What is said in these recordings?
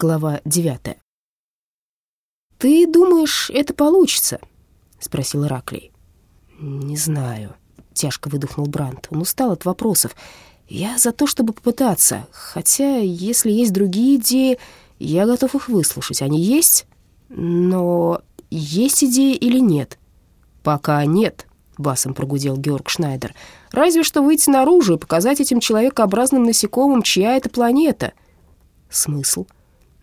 Глава девятая. «Ты думаешь, это получится?» — спросил Ираклий. «Не знаю», — тяжко выдохнул Брандт. Он устал от вопросов. «Я за то, чтобы попытаться. Хотя, если есть другие идеи, я готов их выслушать. Они есть? Но есть идеи или нет?» «Пока нет», — басом прогудел Георг Шнайдер. «Разве что выйти наружу и показать этим человекообразным насекомым, чья это планета». «Смысл?»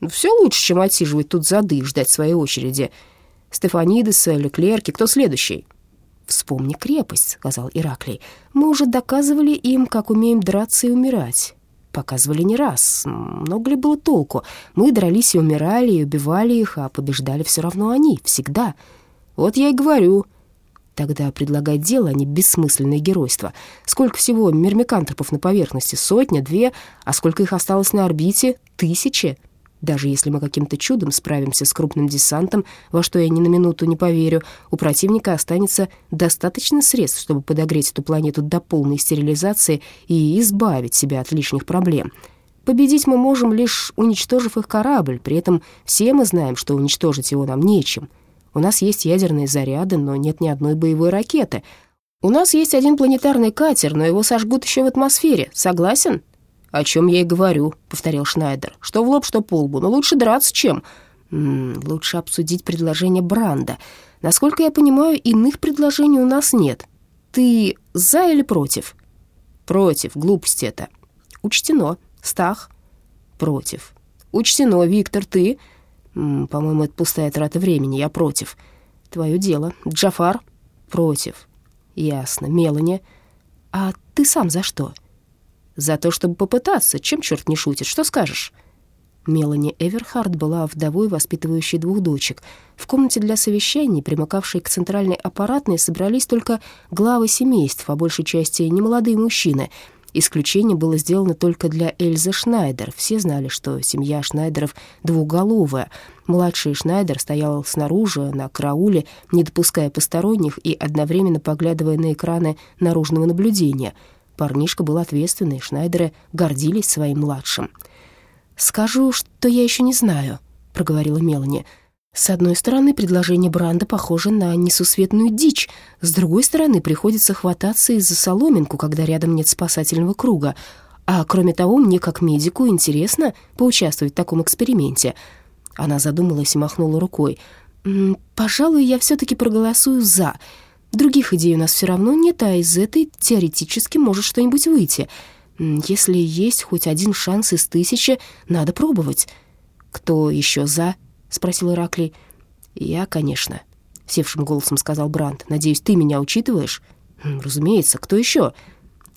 «Все лучше, чем отсиживать тут зады и ждать своей очереди. Стефанидеса, Леклерки, кто следующий?» «Вспомни крепость», — сказал Ираклий. «Мы уже доказывали им, как умеем драться и умирать. Показывали не раз. Много ли было толку? Мы дрались и умирали, и убивали их, а побеждали все равно они, всегда. Вот я и говорю». Тогда предлагать дело, а не бессмысленное геройство. Сколько всего мирмикантропов на поверхности? Сотня, две? А сколько их осталось на орбите? Тысячи? Даже если мы каким-то чудом справимся с крупным десантом, во что я ни на минуту не поверю, у противника останется достаточно средств, чтобы подогреть эту планету до полной стерилизации и избавить себя от лишних проблем. Победить мы можем, лишь уничтожив их корабль, при этом все мы знаем, что уничтожить его нам нечем. У нас есть ядерные заряды, но нет ни одной боевой ракеты. У нас есть один планетарный катер, но его сожгут еще в атмосфере. Согласен?» «О чем я и говорю», — повторил Шнайдер. «Что в лоб, что по лбу. Но лучше драться, чем...» М -м, «Лучше обсудить предложение Бранда. Насколько я понимаю, иных предложений у нас нет. Ты за или против?» «Против. Глупость это». «Учтено. Стах?» «Против». «Учтено. Виктор, ты?» «По-моему, это пустая трата времени. Я против». «Твое дело. Джафар?» «Против». «Ясно. Мелани?» «А ты сам за что?» За то, чтобы попытаться. Чем черт не шутит? Что скажешь?» Мелани Эверхард была вдовой, воспитывающей двух дочек. В комнате для совещаний, примыкавшей к центральной аппаратной, собрались только главы семейств, а большей части немолодые мужчины. Исключение было сделано только для Эльзы Шнайдер. Все знали, что семья Шнайдеров двуголовая. Младший Шнайдер стоял снаружи, на карауле, не допуская посторонних и одновременно поглядывая на экраны наружного наблюдения — Парнишка был ответственный, Шнайдеры гордились своим младшим. «Скажу, что я еще не знаю», — проговорила Мелани. «С одной стороны, предложение Бранда похоже на несусветную дичь, с другой стороны, приходится хвататься из-за соломинку, когда рядом нет спасательного круга. А кроме того, мне, как медику, интересно поучаствовать в таком эксперименте». Она задумалась и махнула рукой. «Пожалуй, я все-таки проголосую «за». Других идей у нас все равно нет, а из этой теоретически может что-нибудь выйти. Если есть хоть один шанс из тысячи, надо пробовать. «Кто еще за?» — спросил Ираклий. «Я, конечно», — севшим голосом сказал Бранд. «Надеюсь, ты меня учитываешь?» «Разумеется. Кто еще?»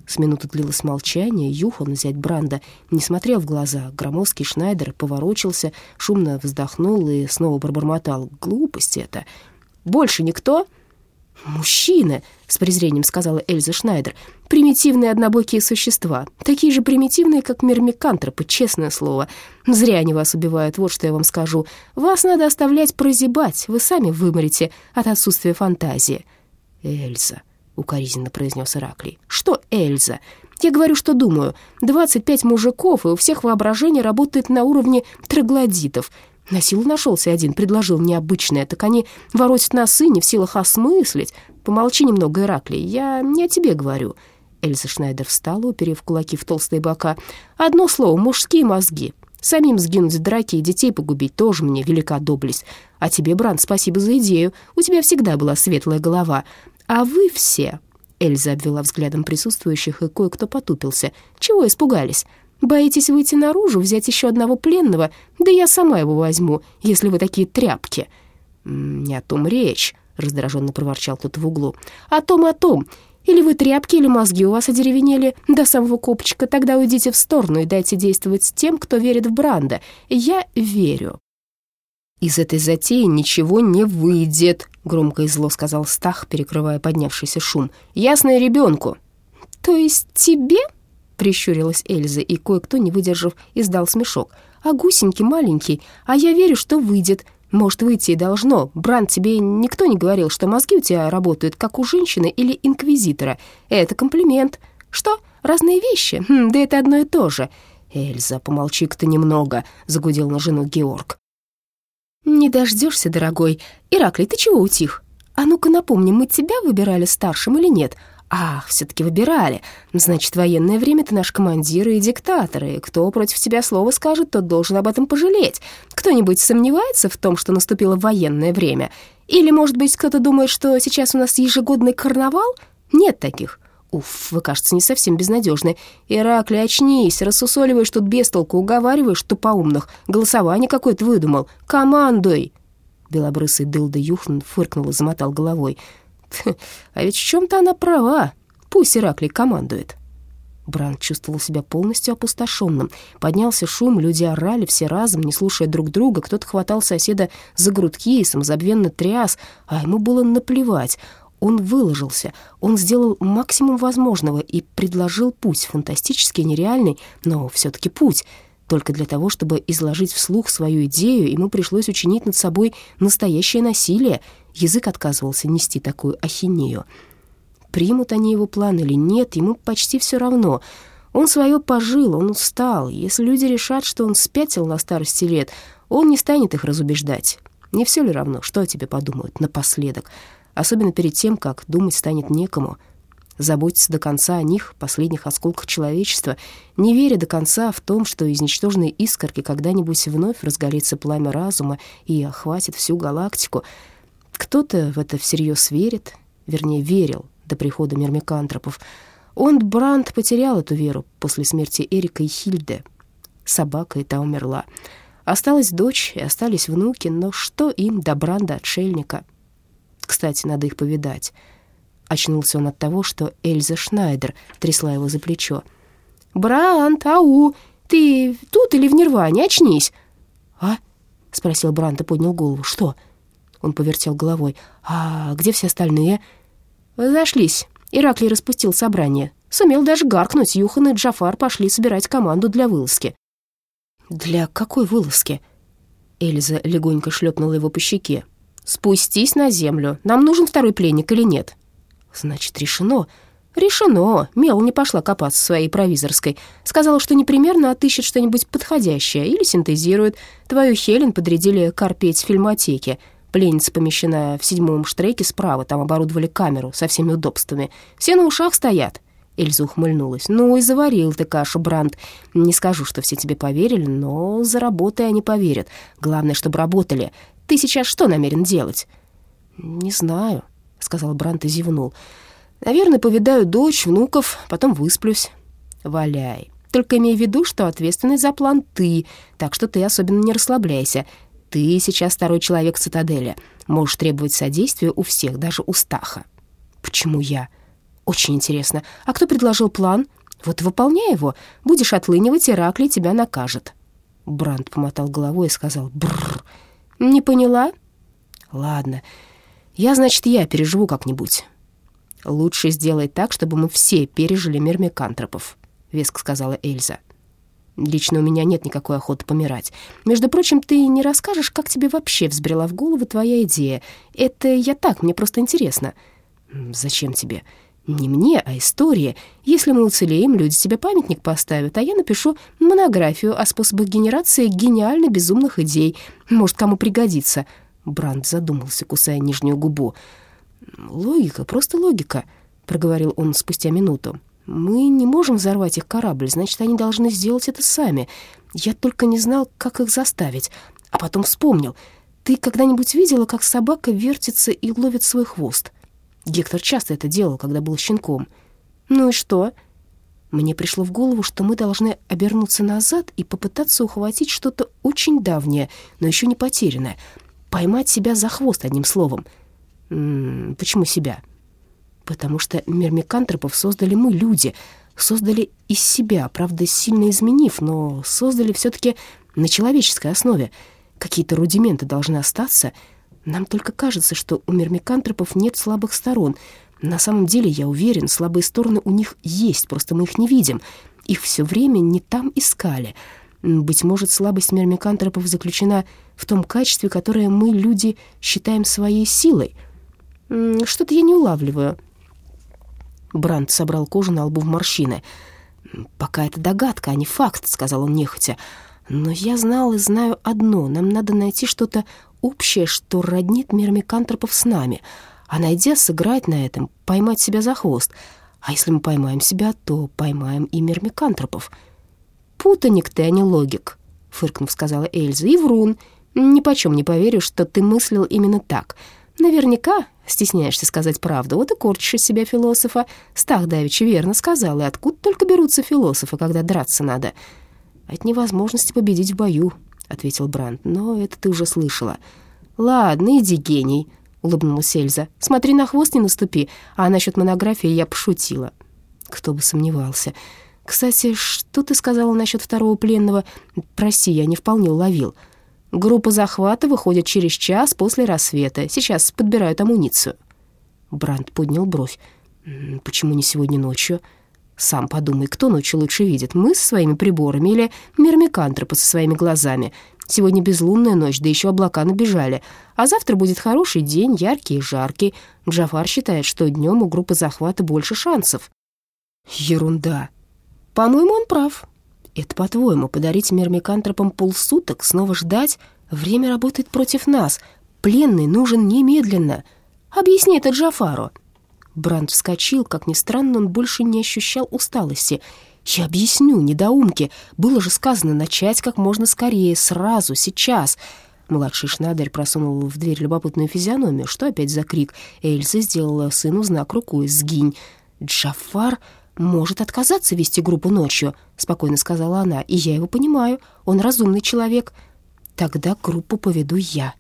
С минуты длилось молчание. Юхан, взять Бранда, не смотрел в глаза. Громоздкий Шнайдер поворочился, шумно вздохнул и снова пробормотал. «Глупость это!» «Больше никто?» «Мужчины», — с презрением сказала Эльза Шнайдер, «примитивные однобокие существа, такие же примитивные, как мирмикантропы, честное слово. Зря они вас убивают, вот что я вам скажу. Вас надо оставлять прозябать, вы сами выморите от отсутствия фантазии». «Эльза», — укоризненно произнес Ираклий. «Что Эльза? Я говорю, что думаю. 25 мужиков, и у всех воображение работает на уровне троглодитов. На силу нашелся один, предложил необычное, так они воротят носы, не в силах осмыслить. Помолчи немного, Ираклий, я не о тебе говорю». Эльза Шнайдер встала, уперев кулаки в толстые бока. «Одно слово, мужские мозги. Самим сгинуть в драке и детей погубить тоже мне велика доблесть. А тебе, Бранд, спасибо за идею. У тебя всегда была светлая голова. А вы все...» Эльза обвела взглядом присутствующих, и кое-кто потупился. «Чего испугались? Боитесь выйти наружу, взять еще одного пленного? Да я сама его возьму, если вы такие тряпки». «Не о том речь», — раздраженно проворчал кто-то в углу. «О том, о том. Или вы тряпки, или мозги у вас одеревенели до самого копчика. Тогда уйдите в сторону и дайте действовать тем, кто верит в Бранда. Я верю». «Из этой затеи ничего не выйдет», — громко и зло сказал Стах, перекрывая поднявшийся шум. «Ясно ребенку». «То есть тебе?» Прищурилась Эльза, и кое-кто, не выдержав, издал смешок. «А гусенький маленький, а я верю, что выйдет. Может, выйти и должно. Бранд, тебе никто не говорил, что мозги у тебя работают, как у женщины или инквизитора. Это комплимент. Что? Разные вещи? Хм, да это одно и то же». «Эльза, помолчи-ка немного», — загудел на жену Георг. «Не дождешься, дорогой. Ираклий, ты чего утих? А ну-ка напомни, мы тебя выбирали старшим или нет? Ах, все-таки выбирали. Значит, военное время ты наш командир и диктатор, и кто против тебя слово скажет, тот должен об этом пожалеть. Кто-нибудь сомневается в том, что наступило военное время? Или, может быть, кто-то думает, что сейчас у нас ежегодный карнавал? Нет таких. Уф, вы, кажется, не совсем безнадежны. Иракли, очнись, рассусоливаешь тут без толку, уговариваешь тупоумных. Голосование какое-то выдумал. Командуй!» Белобрысый Дылда Юхн фыркнул и замотал головой. «А ведь в чем-то она права. Пусть Ираклий командует». Бранд чувствовал себя полностью опустошенным. Поднялся шум, люди орали все разом, не слушая друг друга. Кто-то хватал соседа за грудки и самозабвенно тряс, а ему было наплевать. Он выложился, он сделал максимум возможного и предложил путь, фантастически нереальный, но все таки путь. Только для того, чтобы изложить вслух свою идею, ему пришлось учинить над собой настоящее насилие. Язык отказывался нести такую ахинею. Примут они его план или нет, ему почти все равно. Он свое пожил, он устал. Если люди решат, что он спятил на старости лет, он не станет их разубеждать. Не все ли равно, что о тебе подумают напоследок? особенно перед тем, как думать станет некому. Заботиться до конца о них, последних осколках человечества, не веря до конца в том, что из ничтожной искорки когда-нибудь вновь разгорится пламя разума и охватит всю галактику. Кто-то в это всерьез верит, вернее, верил до прихода мирмикантропов. Он, Бранд, потерял эту веру после смерти Эрика и Хильды. Собака и та умерла. Осталась дочь и остались внуки, но что им до Бранда, отшельника? Кстати, надо их повидать. Очнулся он от того, что Эльза Шнайдер трясла его за плечо. «Брант, ау, ты тут или в Нирване? Очнись!» «А?» — спросил Брант и поднял голову. «Что?» Он повертел головой. «А где все остальные?» «Зашлись. Ираклий распустил собрание. Сумел даже гаркнуть. Юхан и Джафар пошли собирать команду для вылазки». «Для какой вылазки?» Эльза легонько шлепнула его по щеке. «Спустись на землю. Нам нужен второй пленник или нет?» «Значит, решено». «Решено. Мел не пошла копаться в своей провизорской. Сказала, что непременно отыщет что-нибудь подходящее или синтезирует. Твою Хелен подрядили корпеть в фильмотеке. Пленница помещена в седьмом штреке справа. Там оборудовали камеру со всеми удобствами. Все на ушах стоят». Эльза ухмыльнулась. «Ну и заварил ты кашу, Бранд. Не скажу, что все тебе поверили, но за работой они поверят. Главное, чтобы работали. Ты сейчас что намерен делать?» «Не знаю», — сказал Брант и зевнул. «Наверное, повидаю дочь, внуков, потом высплюсь». «Валяй. Только имей в виду, что ответственный за план ты, так что ты особенно не расслабляйся. Ты сейчас второй человек цитадели. Можешь требовать содействия у всех, даже у Стаха». «Почему я?» «Очень интересно. А кто предложил план?» «Вот выполняй его. Будешь отлынивать, Ираклий тебя накажет». Бранд помотал головой и сказал «брррр». «Не поняла?» «Ладно. Я, значит, я переживу как-нибудь». «Лучше сделай так, чтобы мы все пережили мир микантропов», — веско сказала Эльза. «Лично у меня нет никакой охоты помирать. Между прочим, ты не расскажешь, как тебе вообще взбрела в голову твоя идея. Это я так, мне просто интересно». «Зачем тебе?» Не мне, а истории. Если мы уцелеем, люди тебе памятник поставят, а я напишу монографию о способах генерации гениально безумных идей. Может, кому пригодится». Бранд задумался, кусая нижнюю губу. «Логика, просто логика», — проговорил он спустя минуту. «Мы не можем взорвать их корабль, значит, они должны сделать это сами. Я только не знал, как их заставить. А потом вспомнил. Ты когда-нибудь видела, как собака вертится и ловит свой хвост?» Гектор часто это делал, когда был щенком. Ну и что? Мне пришло в голову, что мы должны обернуться назад и попытаться ухватить что-то очень давнее, но еще не потерянное. Поймать себя за хвост, одним словом. М -м, почему себя? Потому что мирмикантропов создали мы, люди. Создали из себя, правда, сильно изменив, но создали все таки на человеческой основе. Какие-то рудименты должны остаться — нам только кажется, что у мирмикантропов нет слабых сторон. На самом деле, я уверен, слабые стороны у них есть, просто мы их не видим. Их все время не там искали. Быть может, слабость мирмикантропов заключена в том качестве, которое мы, люди, считаем своей силой. Что-то я не улавливаю. Бранд собрал кожу на лбу в морщины. «Пока это догадка, а не факт», — сказал он нехотя. «Но я знал и знаю одно. Нам надо найти что-то общее, что роднит мирмикантропов с нами. А найдя, сыграть на этом, поймать себя за хвост. А если мы поймаем себя, то поймаем и мирмикантропов». «Путаник ты, а не логик», — фыркнув, сказала Эльза. «И врун. Ни почем не поверю, что ты мыслил именно так. Наверняка стесняешься сказать правду, вот и корчишь из себя философа. Стах Давича верно сказал, и откуда только берутся философы, когда драться надо?» «От невозможности победить в бою», — ответил Бранд, — «но это ты уже слышала». «Ладно, иди, гений», — улыбнулась Эльза. «Смотри, на хвост не наступи, а насчет монографии я пошутила». Кто бы сомневался. «Кстати, что ты сказала насчет второго пленного? Прости, я не вполне уловил». «Группа захвата выходит через час после рассвета. Сейчас подбирают амуницию». Бранд поднял бровь. «Почему не сегодня ночью?» «Сам подумай, кто ночью лучше видит, мы со своими приборами или мирмикантропы со своими глазами? Сегодня безлунная ночь, да еще облака набежали. А завтра будет хороший день, яркий и жаркий. Джафар считает, что днем у группы захвата больше шансов». «Ерунда», по-моему, он прав. Это, по-твоему, подарить мирмикантропам полсуток, снова ждать? Время работает против нас. Пленный нужен немедленно. Объясни это Джафару. Бранд вскочил, как ни странно, он больше не ощущал усталости. «Я объясню, недоумки. Было же сказано начать как можно скорее, сразу, сейчас». Младший Шнадер просунул в дверь любопытную физиономию. Что опять за крик? Эльза сделала сыну знак рукой «Сгинь». Джафар может отказаться вести группу ночью», — спокойно сказала она. «И я его понимаю, он разумный человек». «Тогда группу поведу я»,